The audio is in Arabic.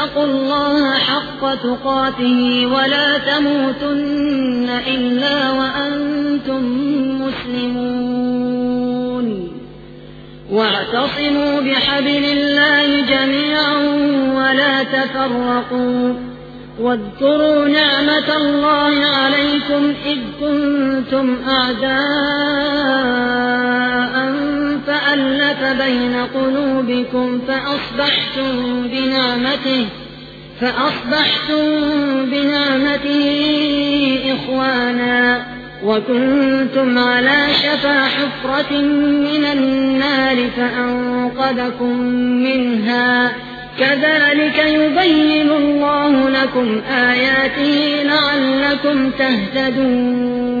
آمنوا اتقوا الله حق تقاته ولا تموتن إلا وأنتم مسلمون. واعتصموا بحبل الله جميعا ولا تفرقوا. واذكروا نعمة الله عليكم إذ كنتم أعداء فألف بين قلوبكم فأصبحتم بنعمته فأصبحتم بنعمته إخوانا وكنتم على شفا حفرة من النار فأنقذكم منها كذلك يبين الله لكم آياته لعلكم تهتدون